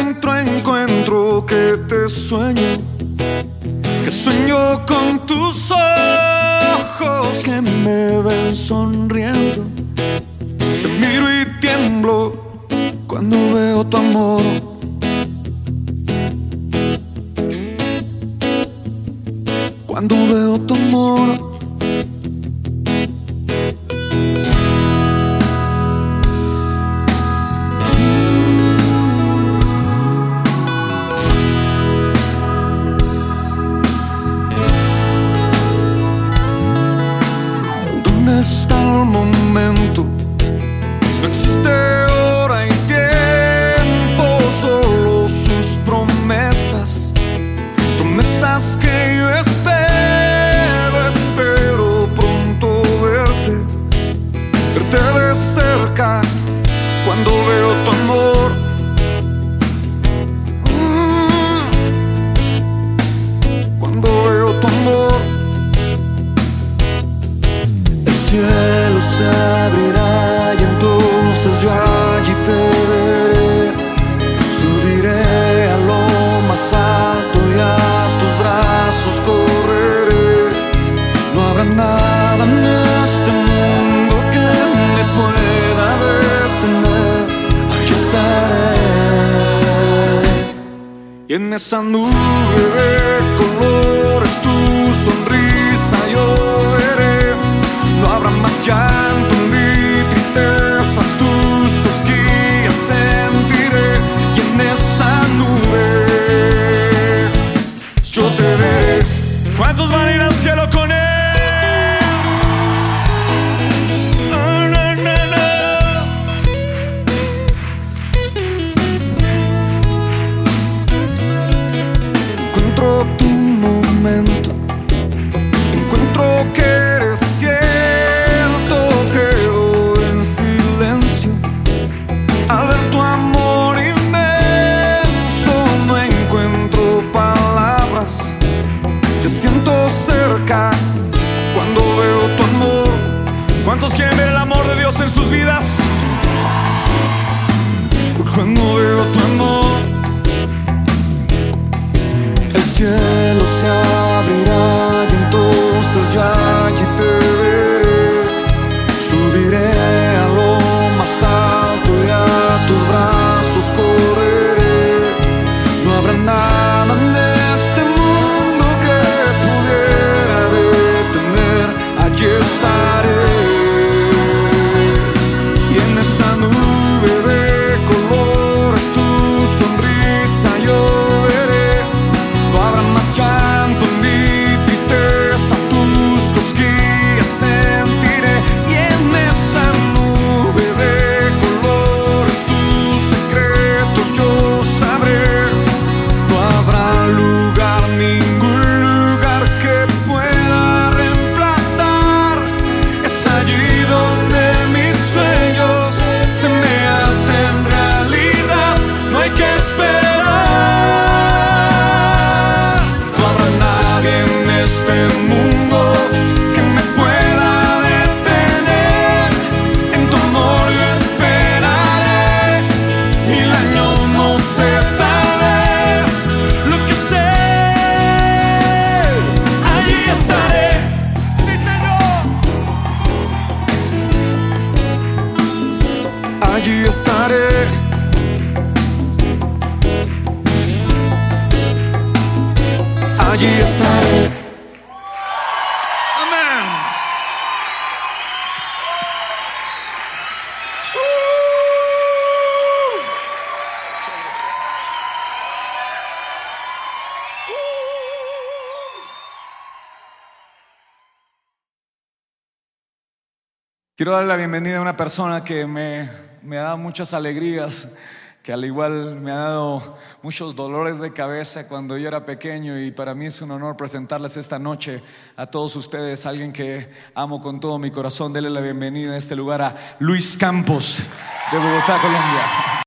encuentro, encuentro que te sueño, que sueño con tus ojos que me ven sonriendo. Te miro y tiemblo cuando veo tu amor. Cuando veo tu amor. ¿Dónde está el momento? No existe cielo se abrirá y entonces yo allí te veré. Subiré a lo más alto y a tus brazos correré. No habrá nada en este mundo que me pueda detener. Allí estaré. Y en esa nube sus vidas? Cuando veo tu amor. El cielo se abrirá Allí estaré. Allí estaré. Amén. Quiero dar la bienvenida a una persona que me, me ha dado muchas alegrías, que al igual me ha dado muchos dolores de cabeza cuando yo era pequeño y para mí es un honor presentarles esta noche a todos ustedes, alguien que amo con todo mi corazón. Dele la bienvenida a este lugar a Luis Campos de Bogotá, Colombia.